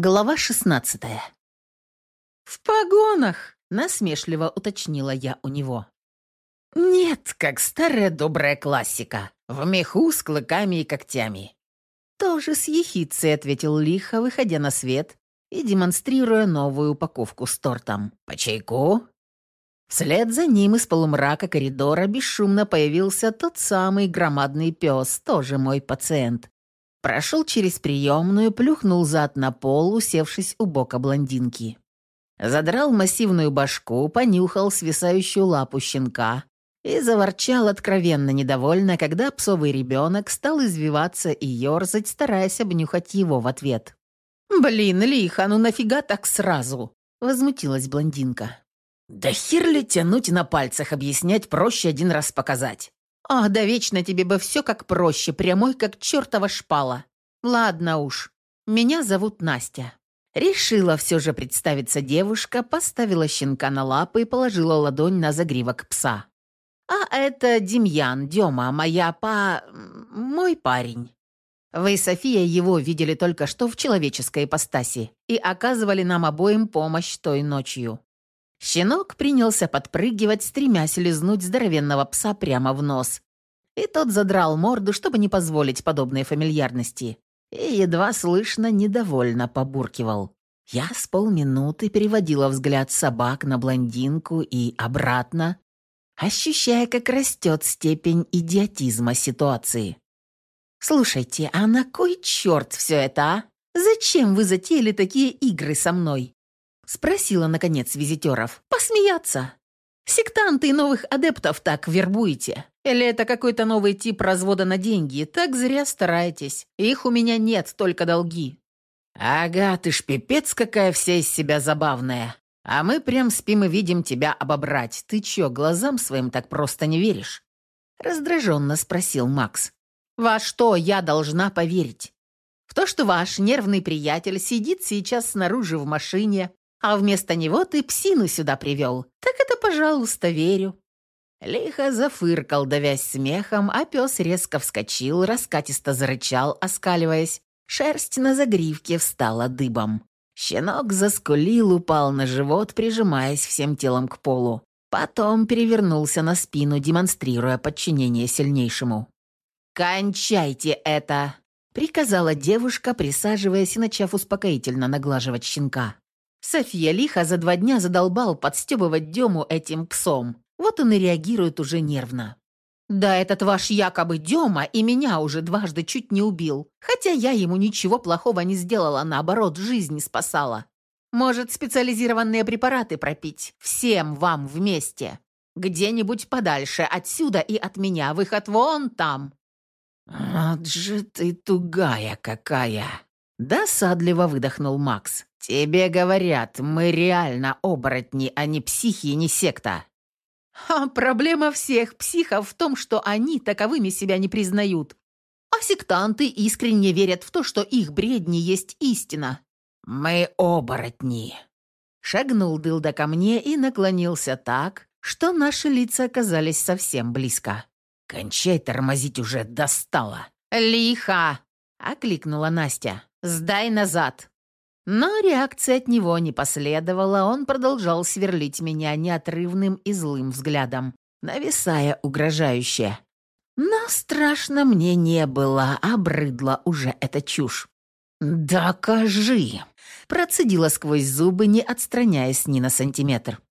Глава 16 «В погонах!» — насмешливо уточнила я у него. «Нет, как старая добрая классика. В меху с клыками и когтями». Тоже с ехицей ответил лихо, выходя на свет и демонстрируя новую упаковку с тортом. «По чайку?» Вслед за ним из полумрака коридора бесшумно появился тот самый громадный пес, тоже мой пациент, Прошел через приемную, плюхнул зад на пол, усевшись у бока блондинки. Задрал массивную башку, понюхал свисающую лапу щенка и заворчал откровенно недовольно, когда псовый ребенок стал извиваться и ерзать, стараясь обнюхать его в ответ. «Блин, лихо, ну нафига так сразу?» — возмутилась блондинка. «Да хер ли тянуть на пальцах, объяснять проще один раз показать. «Ах, да вечно тебе бы все как проще, прямой как чертова шпала. Ладно уж, меня зовут Настя». Решила все же представиться девушка, поставила щенка на лапы и положила ладонь на загривок пса. «А это Демьян, Дема, моя па... мой парень. Вы, София, его видели только что в человеческой ипостаси и оказывали нам обоим помощь той ночью. Щенок принялся подпрыгивать, стремясь лизнуть здоровенного пса прямо в нос. И тот задрал морду, чтобы не позволить подобной фамильярности. И едва слышно недовольно побуркивал. Я с полминуты переводила взгляд собак на блондинку и обратно, ощущая, как растет степень идиотизма ситуации. «Слушайте, а на кой черт все это, а? Зачем вы затеяли такие игры со мной?» Спросила, наконец, визитеров. «Посмеяться? Сектанты и новых адептов так вербуете? Или это какой-то новый тип развода на деньги? Так зря стараетесь. Их у меня нет, только долги». «Ага, ты ж пипец какая вся из себя забавная. А мы прям спим и видим тебя обобрать. Ты чё, глазам своим так просто не веришь?» Раздраженно спросил Макс. «Во что я должна поверить? В то, что ваш нервный приятель сидит сейчас снаружи в машине, а вместо него ты псину сюда привел. Так это, пожалуйста, верю». Лихо зафыркал, давясь смехом, а пес резко вскочил, раскатисто зарычал, оскаливаясь. Шерсть на загривке встала дыбом. Щенок заскулил, упал на живот, прижимаясь всем телом к полу. Потом перевернулся на спину, демонстрируя подчинение сильнейшему. «Кончайте это!» — приказала девушка, присаживаясь и начав успокоительно наглаживать щенка. София лихо за два дня задолбал подстебывать Дему этим псом. Вот он и реагирует уже нервно. «Да этот ваш якобы Дема и меня уже дважды чуть не убил. Хотя я ему ничего плохого не сделала, наоборот, жизнь спасала. Может, специализированные препараты пропить? Всем вам вместе. Где-нибудь подальше, отсюда и от меня. Выход вон там». «Вот же ты тугая какая!» Досадливо выдохнул Макс. «Тебе говорят, мы реально оборотни, а не психи не секта». А проблема всех психов в том, что они таковыми себя не признают. А сектанты искренне верят в то, что их бредни есть истина. «Мы оборотни!» Шагнул Дылда ко мне и наклонился так, что наши лица оказались совсем близко. «Кончай тормозить уже достало!» «Лихо!» — окликнула Настя. «Сдай назад!» Но реакции от него не последовало, он продолжал сверлить меня неотрывным и злым взглядом, нависая угрожающе. Но страшно мне не было, обрыдла уже эта чушь. «Докажи!» – процедила сквозь зубы, не отстраняясь ни на сантиметр.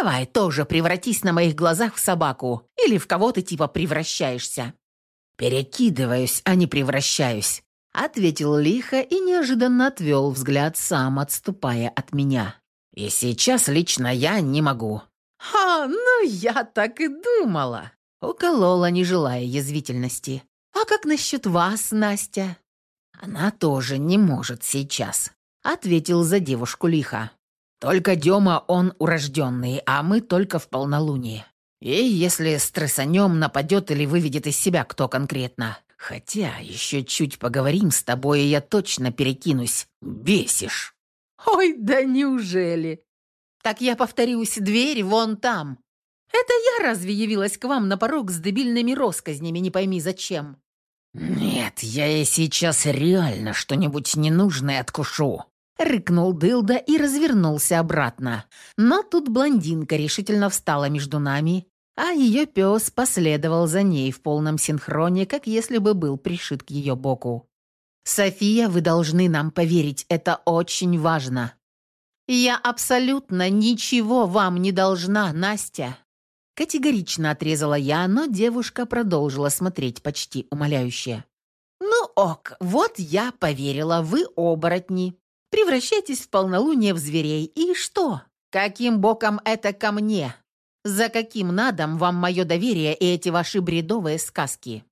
«Давай тоже превратись на моих глазах в собаку или в кого ты типа превращаешься». «Перекидываюсь, а не превращаюсь», Ответил лихо и неожиданно отвел взгляд, сам отступая от меня. «И сейчас лично я не могу». «Ха, ну я так и думала!» Уколола, не желая язвительности. «А как насчет вас, Настя?» «Она тоже не может сейчас», — ответил за девушку лихо. «Только Дема он урожденный, а мы только в полнолуние. И если стрессанем нападет или выведет из себя кто конкретно, Хотя еще чуть поговорим с тобой, и я точно перекинусь. Бесишь. Ой, да неужели? Так я повторюсь, дверь вон там. Это я разве явилась к вам на порог с дебильными росказнями, не пойми зачем? Нет, я ей сейчас реально что-нибудь ненужное откушу. Рыкнул дылда и развернулся обратно. Но тут блондинка решительно встала между нами, а ее пес последовал за ней в полном синхроне, как если бы был пришит к ее боку. «София, вы должны нам поверить, это очень важно». «Я абсолютно ничего вам не должна, Настя!» Категорично отрезала я, но девушка продолжила смотреть почти умоляюще. «Ну ок, вот я поверила, вы оборотни. Превращайтесь в полнолуние в зверей. И что? Каким боком это ко мне? За каким надом вам мое доверие и эти ваши бредовые сказки?»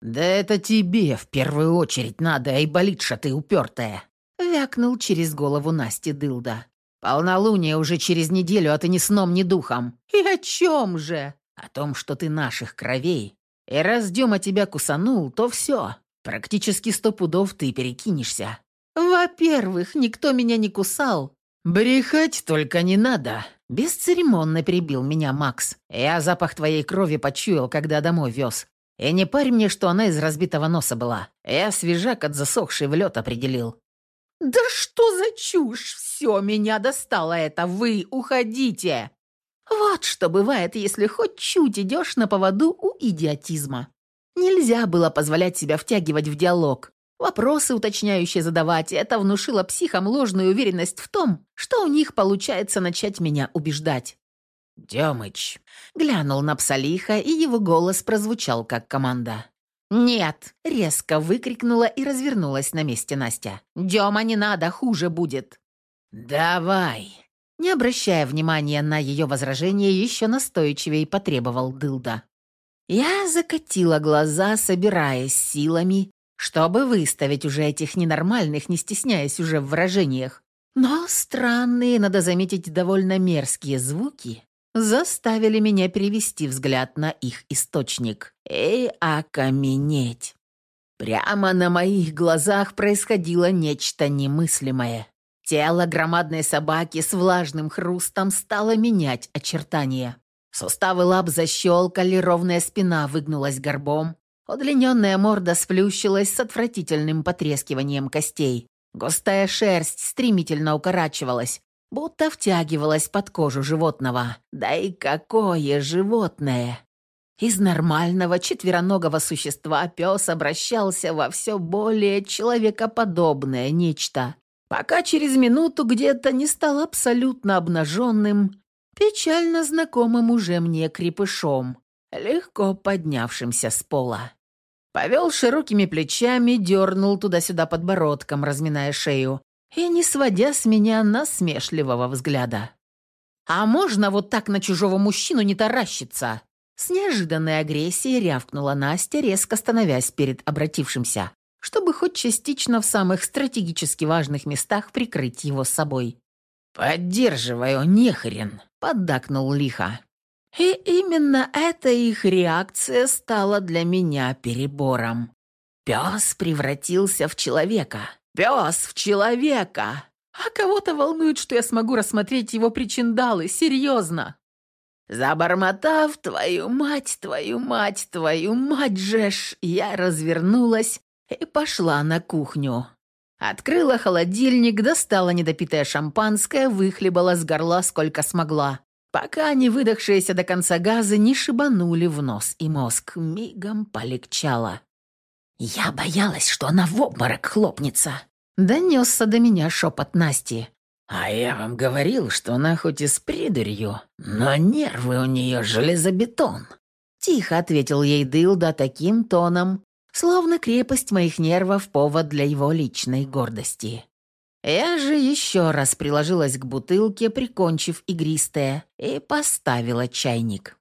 «Да это тебе в первую очередь надо, айболитша ты упертая!» Вякнул через голову Насти Дылда. «Полнолуние уже через неделю, а ты ни сном, ни духом». «И о чем же?» «О том, что ты наших кровей. И раз Дема тебя кусанул, то все. Практически сто пудов ты перекинешься». «Во-первых, никто меня не кусал». «Брехать только не надо», — бесцеремонно перебил меня Макс. «Я запах твоей крови почуял, когда домой вез. И не парь мне, что она из разбитого носа была. Я свежак от засохшей в лед определил». «Да что за чушь! Все, меня достало это! Вы уходите!» Вот что бывает, если хоть чуть идешь на поводу у идиотизма. Нельзя было позволять себя втягивать в диалог. Вопросы уточняющие задавать, это внушило психам ложную уверенность в том, что у них получается начать меня убеждать. «Демыч!» — глянул на Псалиха, и его голос прозвучал как команда. «Нет!» — резко выкрикнула и развернулась на месте Настя. «Дема, не надо, хуже будет!» «Давай!» Не обращая внимания на ее возражение, еще настойчивее потребовал Дылда. Я закатила глаза, собираясь силами, чтобы выставить уже этих ненормальных, не стесняясь уже в выражениях. Но странные, надо заметить, довольно мерзкие звуки заставили меня перевести взгляд на их источник и окаменеть. Прямо на моих глазах происходило нечто немыслимое. Тело громадной собаки с влажным хрустом стало менять очертания. Суставы лап защелкали, ровная спина выгнулась горбом, Удлиненная морда сплющилась с отвратительным потрескиванием костей. Густая шерсть стремительно укорачивалась, будто втягивалась под кожу животного. Да и какое животное! Из нормального четвероногого существа пес обращался во все более человекоподобное нечто, пока через минуту где-то не стал абсолютно обнаженным, печально знакомым уже мне крепышом, легко поднявшимся с пола. Повел широкими плечами, дернул туда-сюда подбородком, разминая шею, и не сводя с меня насмешливого взгляда. «А можно вот так на чужого мужчину не таращиться?» С неожиданной агрессией рявкнула Настя, резко становясь перед обратившимся, чтобы хоть частично в самых стратегически важных местах прикрыть его собой. «Поддерживаю, нехрен!» — поддакнул лихо. И именно эта их реакция стала для меня перебором. Пес превратился в человека. Пес в человека. А кого-то волнует, что я смогу рассмотреть его причиндалы. Серьезно. Забормотав «Твою мать, твою мать, твою мать же ж!» Я развернулась и пошла на кухню. Открыла холодильник, достала недопитое шампанское, выхлебала с горла сколько смогла пока не выдохшиеся до конца газы не шибанули в нос и мозг. Мигом полегчало. «Я боялась, что она в обморок хлопнется», — донесся до меня шепот Насти. «А я вам говорил, что она хоть и с придурью, но нервы у нее железобетон», — тихо ответил ей Дылда таким тоном, словно крепость моих нервов — повод для его личной гордости. Я же еще раз приложилась к бутылке, прикончив игристое, и поставила чайник.